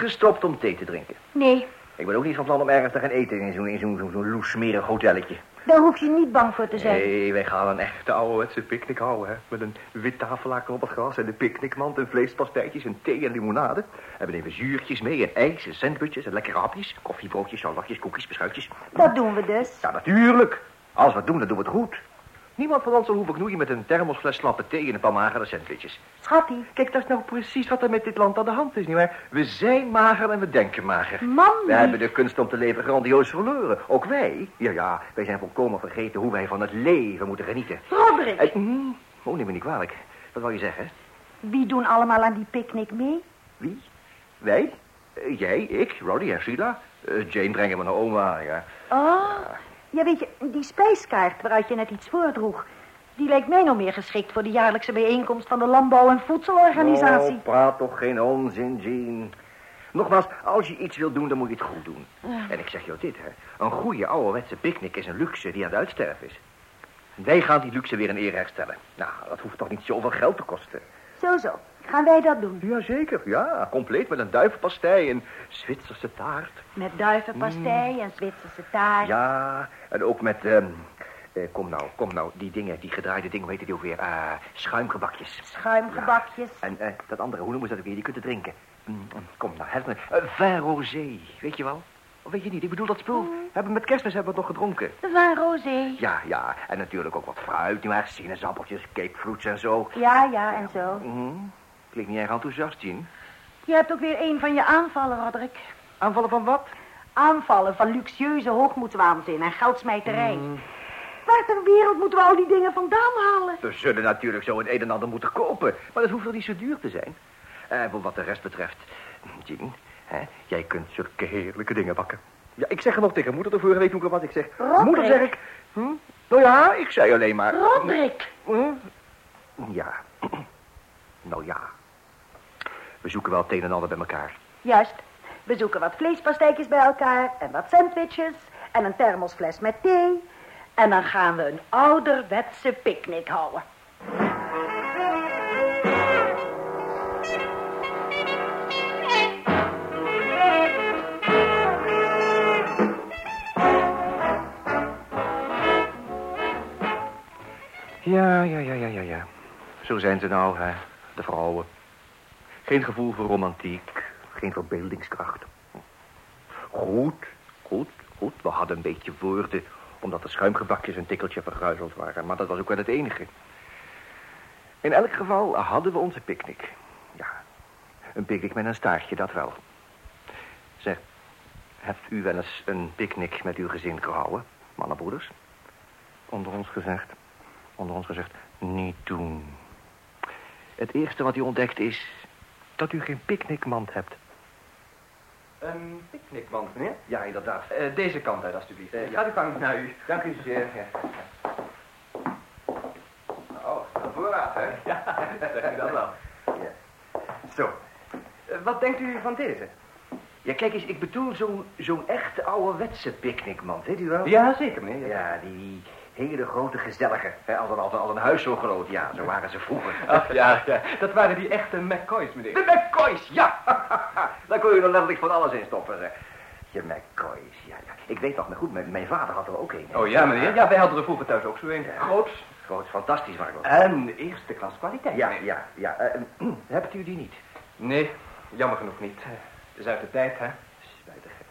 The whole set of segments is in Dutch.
gestopt om thee te drinken. Nee, Ik ben ook niet van plan om ergens te gaan eten in zo'n in zo'n zo'n zo'n loesmerig hotelletje. daar hoef je niet bang voor te zijn. Nee, wij gaan een echte ouderwetse picknick houden, hè. Met een wit tafellaken op het gras en de picknickmand en vleespastijtjes en thee en limonade. En we nemen zuurtjes mee en ijs en sandwiches en lekkere hapjes. Koffiebroodjes, salatjes, koekjes, beschuitjes. Dat doen we dus. Ja, natuurlijk. Als we het doen, dan doen we het goed. Niemand van ons zal hoeven knoeien met een thermosfles slappe thee en een paar magere sandwiches. Schattie, Kijk, dat is nou precies wat er met dit land aan de hand is, nietwaar? We zijn mager en we denken mager. man. We hebben de kunst om te leven grandioos verloren. Ook wij. Ja, ja, wij zijn volkomen vergeten hoe wij van het leven moeten genieten. Roderick, mm, oh, neem me niet kwalijk. Wat wou je zeggen? wie doen allemaal aan die picknick mee? Wie? Wij? Eh, jij, ik, Roddy en Sheila. Eh, Jane brengen we naar oma, ja. Oh, ja weet je, die spijskaart waaruit je net iets voordroeg... die lijkt mij nog meer geschikt voor de jaarlijkse bijeenkomst van de Landbouw- en Voedselorganisatie. Oh, praat toch geen onzin, Jean. Nogmaals, als je iets wil doen, dan moet je het goed doen. En ik zeg jou dit, hè. Een goede ouderwetse picknick is een luxe die aan het uitsterven is. Wij gaan die luxe weer in ere herstellen. Nou, dat hoeft toch niet zoveel geld te kosten. Zo, zo. Gaan wij dat doen? Jazeker, ja. Compleet met een duivenpastei en Zwitserse taart. Met duivenpastei en Zwitserse taart. Ja, en ook met... ehm, eh, kom nou, kom nou. Die dingen, die gedraaide dingen, hoe heet die ook weer? Ah, schuimgebakjes. Schuimgebakjes. En eh, dat andere, hoe noemen ze dat ook weer? Die kunt drinken. Mm, mm, kom nou, help me. Uh, vin rosé, weet je wel? Of weet je niet? Ik bedoel dat spul. We hebben met kerstmis hebben we het nog gedronken. Van Rosé. Ja, ja. En natuurlijk ook wat fruit, nietwaar? Sinaasappeltjes, cakefruits en zo. Ja, ja, en zo. Klinkt niet erg enthousiast, Jean. Je hebt ook weer een van je aanvallen, Roderick. Aanvallen van wat? Aanvallen van luxueuze hoogmoedswaanzin en geldsmijterij. Waar ter wereld moeten we al die dingen vandaan halen? We zullen natuurlijk zo het een en ander moeten kopen. Maar dat hoeft toch niet zo duur te zijn? Eh, voor wat de rest betreft. Jean, hè, jij kunt zulke heerlijke dingen bakken. Ja, ik zeg er nog tegen moeder de vorige week toen ik was. Ik zeg, Roderick. moeder zeg ik. Hm? Nou ja, ik zei alleen maar. Roderick! Hm? Ja. nou ja. We zoeken wel het een en ander bij elkaar. Juist. We zoeken wat vleespastijtjes bij elkaar en wat sandwiches en een thermosfles met thee. En dan gaan we een ouderwetse picknick houden. Ja, ja, ja, ja, ja, ja. Zo zijn ze nou, hè, de vrouwen. Geen gevoel voor romantiek, geen verbeeldingskracht. Goed, goed, goed. We hadden een beetje woorden, omdat de schuimgebakjes een tikkeltje verguizeld waren. Maar dat was ook wel het enige. In elk geval hadden we onze picknick. Ja, een picknick met een staartje, dat wel. Zeg, hebt u wel eens een picknick met uw gezin gehouden, mannenbroeders? Onder ons gezegd. Onder ons gezegd, niet doen. Het eerste wat u ontdekt is dat u geen picknickmand hebt. Een picknickmand, meneer? Ja, inderdaad. Eh, deze kant uit, alstublieft. Eh, Gaat u gang naar u. Dank u zeer. Ja. Oh, voorraad, hè? Ja, zeg u dat wel. Ja. Zo. Eh, wat denkt u van deze? ja, kijk eens, ik bedoel zo'n zo'n echte ouderwetse picknickmand, weet u wel? Ja, zeker, meneer. Ja, die hele grote gezellige. Hè, als, een, als, een, als een huis zo groot, ja, zo waren ze vroeger. Ach, ja, ja, dat waren die echte McCoys, meneer. De McCoys, ja! Daar kon je er letterlijk van alles in stoppen. Zeg. Je McCoys, ja, ja. Ik weet nog, maar goed, mijn, mijn vader had er ook een. Oh ja, meneer. Ja, wij hadden er vroeger thuis ook zo een. Ja. Groots. Groot, fantastisch, Margot. En eerste klas kwaliteit, Ja, meneer. ja, ja. eh, hebt u die niet? Nee, jammer genoeg niet. Het is uit de tijd, hè?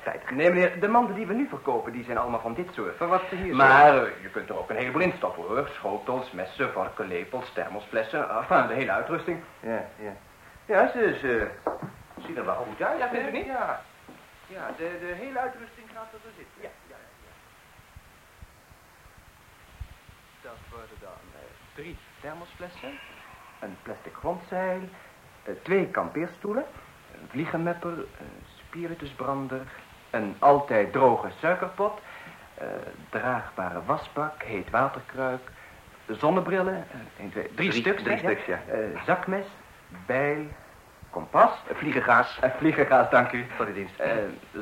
Spijtig. Nee, meneer, de manden die we nu verkopen, die zijn allemaal van dit soort. Van wat hier Maar eh, je kunt er ook een heleboel in stoppen, hoor. Schotels, messen, vorken, lepels, thermosflessen. Enfin, de hele uitrusting. Ja, ja. Ja, ze, ze zien er wel goed uit. Ja, vindt u hè? niet? Ja. Ja, de, de hele uitrusting gaat er zitten. Ja, ja, ja. Dat worden dan eh, drie thermosflessen, een plastic grondzeil, eh, twee kampeerstoelen, een vliegenmepper, een spiritusbrander, een altijd droge suikerpot, eh, draagbare wasbak, heet waterkruik, zonnebrillen, eh, één, twee, drie, Drie- stuks, drie stuks, ja. Eh, zakmes, bijl, kompas, Vliegengaas. vliegengaas, dank u, Voor de dienst.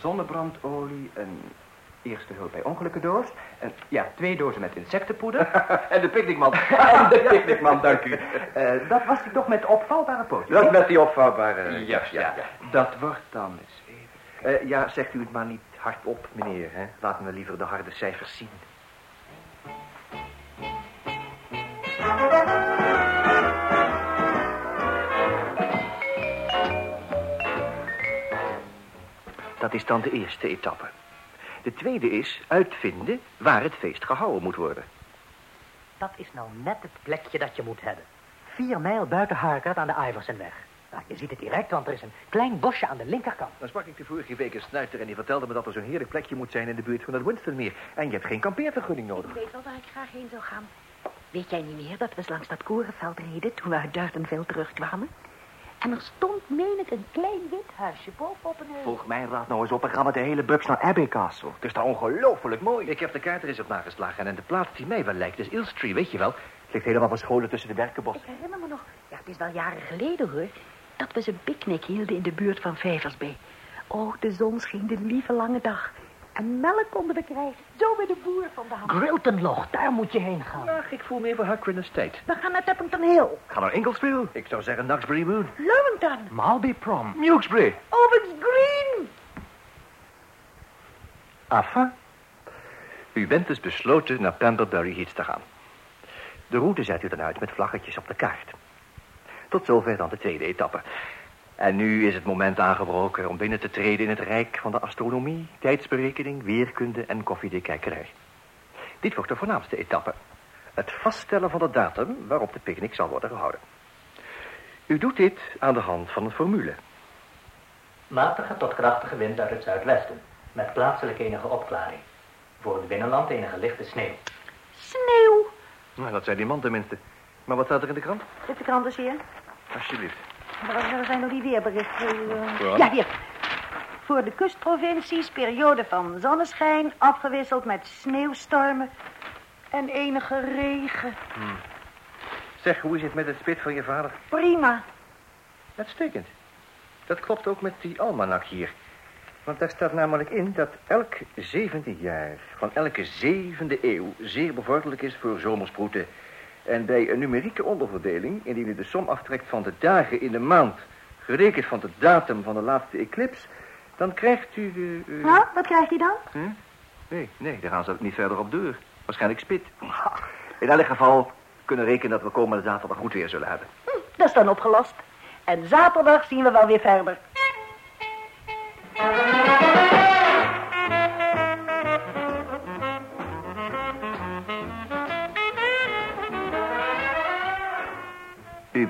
zonnebrandolie, een eerste hulp bij ongelukkendoos. En ja, twee dozen met insectenpoeder. en de picknickman. en de picknickman, dank u. Dat was die toch met opvouwbare pootjes? Dat met die opvouwbare... Ja, ja, Dat wordt dan Eh, ja, zegt u het maar niet hardop, meneer. Hè? Laten we liever de harde cijfers zien. Dat is dan de eerste etappe. De tweede is uitvinden waar het feest gehouden moet worden. Dat is nou net het plekje dat je moet hebben. Vier mijl buiten Harkert aan de Iversonweg. Nou, je ziet het direct, want er is een klein bosje aan de linkerkant. Dan sprak ik de vorige week een snuiter en die vertelde me dat er zo'n heerlijk plekje moet zijn in de buurt van het Winstonmeer. En je hebt geen kampeervergunning nodig. Ik weet wel waar ik graag heen zou gaan. Weet jij niet meer dat we eens langs dat korenveld reden toen we uit Duivenveld terugkwamen? En er stond, meen ik, een klein wit huisje bovenop een heuvel. Volg mijn raad nou eens op en ga met de hele bubs naar Abbey Castle. Het is daar ongelooflijk mooi. Ik heb de kaart er eens op nageslagen en de plaats die mij wel lijkt is Ilstree, weet je wel. Het ligt helemaal verscholen tussen de berkenbossen. Ik herinner me nog, ja, het is wel jaren geleden hoor, dat we ze picknick hielden in de buurt van Vijversbee. Oh, de zon scheen de lieve lange dag. En melk konden we krijgen, zo bij de boer vandaan. Griltonloch, daar moet je heen gaan. Ach, ik voel me even Huckrin Estate. We gaan naar Tappington Hill. Ga naar Inglesville. Ik zou zeggen Nuxbury Moon. Lowington. Malby Prom. Mewksbury. Ovens Green. Enfin. U bent dus besloten naar Pemberbury Heath te gaan. De route zet u dan uit met vlaggetjes op de kaart. Tot zover dan de tweede etappe. En nu is het moment aangebroken om binnen te treden in het rijk van de astronomie, tijdsberekening, weerkunde en koffiedikijkerij. Dit wordt de voornaamste etappe. Het vaststellen van de datum waarop de picknick zal worden gehouden. U doet dit aan de hand van een formule. Matige tot krachtige wind uit het zuidwesten. Met plaatselijk enige opklaring. Voor het binnenland enige lichte sneeuw. Sneeuw. Nou, dat zei die man tenminste. Maar wat staat er in de krant? Zit de krant dus hier? Alsjeblieft. Waar zijn nog die weerberichten? eh? Ja. Hier. Voor de kustprovincies periode van zonneschijn... afgewisseld met sneeuwstormen en enige regen. Zeg, hoe is het met het spit van je vader? Prima. Uitstekend. Dat klopt ook met die almanak hier. Want daar staat namelijk in dat elk zevende jaar van elke zevende eeuw zeer bevorderlijk is voor zomersproeten. En bij een numerieke onderverdeling, indien u de som aftrekt van de dagen in de maand, gerekend van de datum van de laatste eclips, dan krijgt u eh, Nou, wat krijgt hij dan? Nee, nee, daar gaan ze niet verder op deur. Waarschijnlijk spit. In elk geval kunnen we rekenen dat we komende zaterdag goed weer zullen hebben. Hm, dat is dan opgelost. En zaterdag zien we wel weer verder.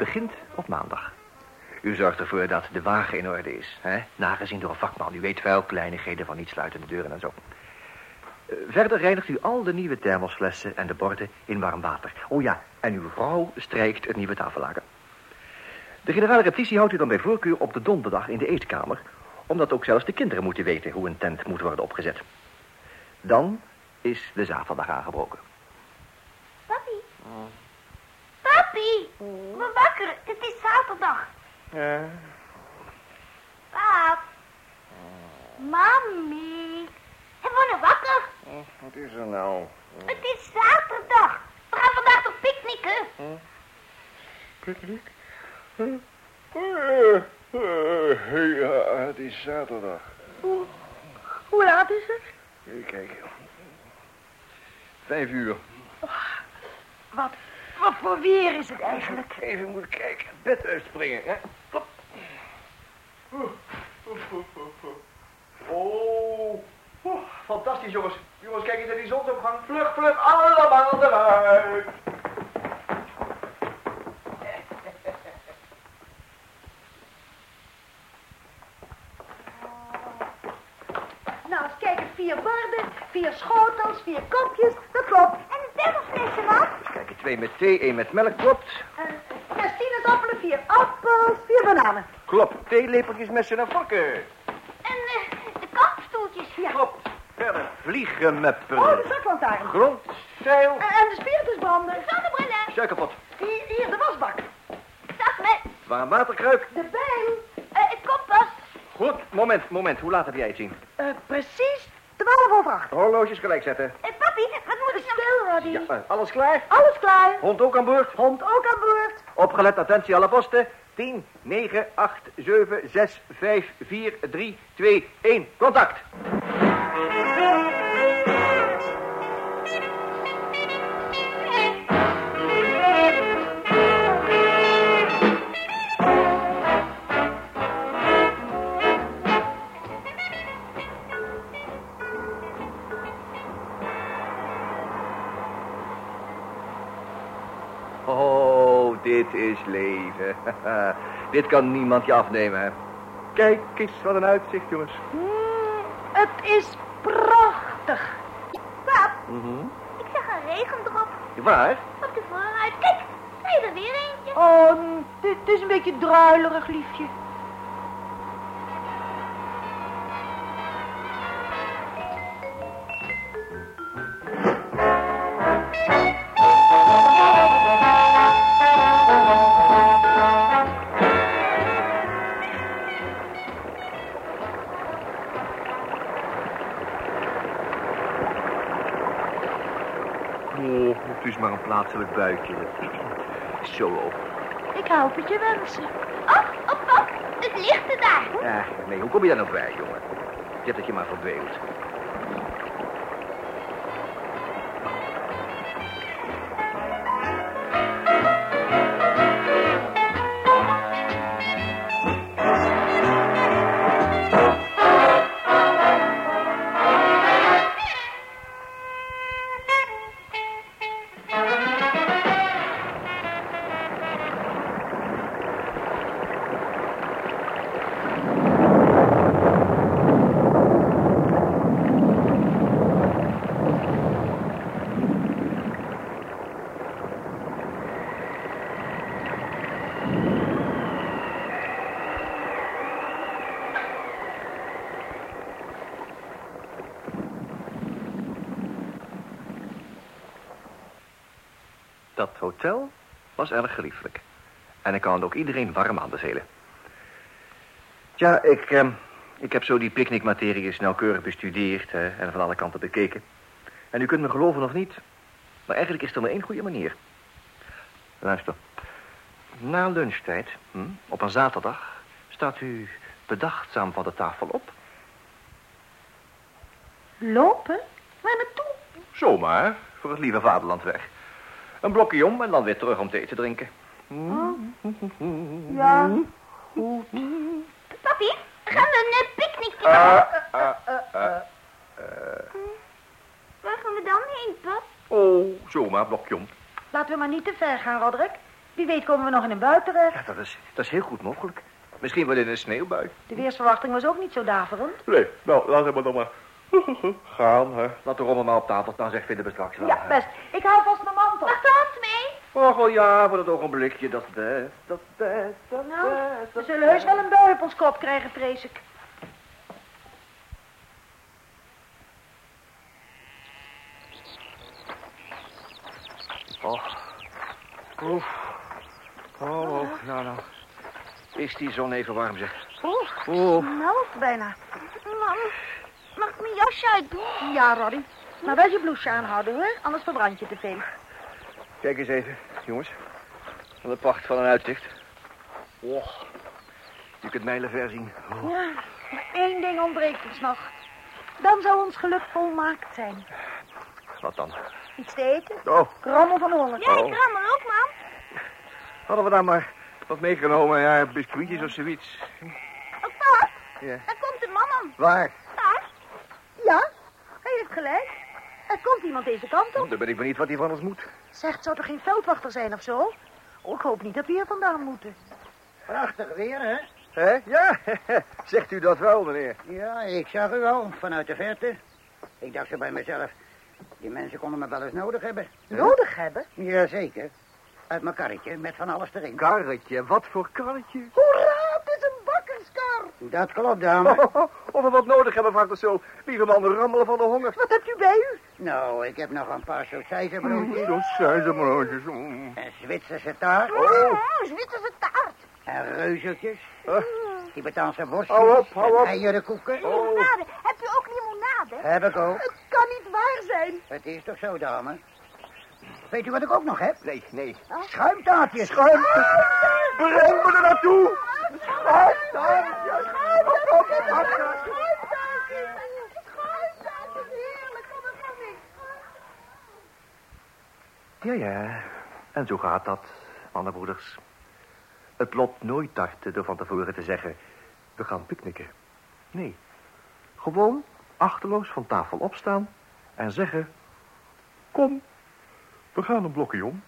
Begint op maandag. U zorgt ervoor dat de wagen in orde is. Hè? Nagezien door een vakman. U weet wel, kleinigheden van niet sluitende deuren en zo. Eh, verder reinigt u al de nieuwe thermosflessen en de borden in warm water. Oh ja, en uw vrouw strijkt het nieuwe tafellaken. De generale repetitie houdt u dan bij voorkeur op de donderdag in de eetkamer... omdat ook zelfs de kinderen moeten weten hoe een tent moet worden opgezet. Dan is de zaterdag aangebroken. Papi. Papi. We wakker. Het is zaterdag. Pap. Mami. We worden wakker. Wat is er nou? Het is zaterdag. We gaan vandaag toch picknicken. Picknick? Ja, het is zaterdag. Hoe laat is het? Even kijken. Vijf uur. Wat, wat voor weer is het eigenlijk? Even moeten kijken. Bed uitspringen, hè? Klop. Oh, oh, fantastisch jongens. Jongens, kijk eens naar die zonsopgang. Vlug, vlug, allemaal eruit. Nou, eens kijken. Vier borden, vier schotels, vier kopjes. Dat klopt. En de thermosflessen, man. Kijk, twee met thee, één met melk, klopt. En zes sinaasappelen, vier appels, vier bananen. Klopt, theelepeltjes, messen en vorken. En eh, de kampstoeltjes. Ja. Klopt. Verder, vliegen met Oh, de zaklantaarn. Grond, zeil, En, en de spiritusbrander. Zonnebrillen. suikerpot, Hier, hier, de wasbak. Zak met warm waterkruik. De bijl. eh, het kompas. Goed, moment, moment. Hoe laat heb jij het zien? Eh, precies twaalf over prachtig. Horloges gelijk zetten. Eh, papi, wat moet ik nou... Stil, Roddy. Ja, alles klaar? Alles klaar. Hond ook aan boord? Hond ook aan boord. Opgelet, attentie alle posten. 10, 9, 8, 7, 6, 5, 4, 3, 2, 1. Contact. Dit kan niemand je afnemen, hè. Kijk eens wat een uitzicht, jongens. Mm, het is prachtig. Pap, Mhm. ik zag een regendrop Waar? op de vooruit. Kijk, zie je er weer eentje. Oh, dit is een beetje druilerig, liefje. Oh, het is maar een plaatselijk buitje. Zo. Ik help het je wensen. Oh, oh, pap, het ligt er daar. Ja, nee, hoe kom je daar nou bij, jongen? Je hebt het je maar verbeeld. Dat hotel was erg geliefelijk. En ik kan het ook iedereen warm aanbevelen. Ja, ik, ehm, ik heb zo die picknickmaterie nauwkeurig bestudeerd hè, en van alle kanten bekeken. En u kunt me geloven of niet, maar eigenlijk is er maar één goede manier. Luister. Na lunchtijd, hm, op een zaterdag, staat u bedachtzaam van de tafel op. Lopen? Waar naartoe? Zomaar, voor het lieve vaderland weg. Een blokje om en dan weer terug om thee te drinken. Ja. Papi, gaan we een picknickje Waar gaan we dan heen, pap? Oh, zomaar, blokje om. Laten we maar niet te ver gaan, Roderick. Wie weet komen we nog in een bui terecht. Ja, dat is, dat is heel goed mogelijk. Misschien wel in een sneeuwbui. De weersverwachting was ook niet zo daverend. Nee, nou, laten we dan maar gaan, hè. Laat de rommel maar op tafel staan, zeg, vinden we straks wel. Ja, best. Ik hou vast mijn mantel. Mag Hans mee? Och, wel ja, voor dat ogenblikje, dat is best, dat is best, dat is Nou, best. we dat zullen heus wel een bui op ons kop krijgen, vrees ik. Och. Oef. Oh, oh, nou, nou. Is die zon even warm, zeg. Oeh, smelt bijna. Mam, mag ik mijn jasje uitdoen? Ja, Roddy. Maar wel je blouse aanhouden, hoor. Anders verbrand je te veel. Kijk eens even, jongens. Wat een pracht van een uitzicht. Och. Je kunt mijlenver zien. Oh. Ja, maar één ding ontbreekt ons nog. Dan zou ons geluk volmaakt zijn. Wat dan? Iets te eten? Oh, Rommel van Holland. Ja, Oh. ik rammel ook, mam. hadden we daar maar wat meegenomen. Ja, biscuitjes of zoiets. Oh, pap, Ja. daar komt de man aan. Waar? Gelijk. Er komt iemand deze kant op. Dan ben ik benieuwd wat hij van ons moet. Zegt, zou er geen veldwachter zijn of zo? Oh, ik hoop niet dat we hier vandaan moeten. Prachtig weer, hè? Hè? Ja, zegt u dat wel, meneer. Ja, ik zag u al, vanuit de verte. Ik dacht zo bij mezelf, die mensen konden me wel eens nodig hebben. Nodig hebben? Jazeker. Uit mijn karretje, met van alles erin. Karretje, wat voor karretje? Hoera, het is een bakkerskar. Dat klopt, dame. of we wat nodig hebben, vraagt het zo. Lieve man, rammelen van de honger. Wat hebt u bij u? Nou, ik heb nog een paar sausijzenbroodjes. Dat zijn ze broodjes. Mm. Een Zwitserse taart. Oh, Zwitserse taart. En reuzeltjes. Huh? Tibetaanse worstjes. Hou op, hou op. En eierenkoeken. Oh. Limonade. Heb je ook limonade? Heb ik ook. zijn. Het is toch zo, dame? Weet u wat ik ook nog heb? Nee, nee. Schuimtaartjes. Schuim! Breng me er naartoe! Ja, ja. En zo gaat dat, mannenbroeders. Het lot nooit tarten door van tevoren te zeggen... we gaan picknicken. Nee. Gewoon achterloos van tafel opstaan en zeggen... Kom, we gaan een blokje om.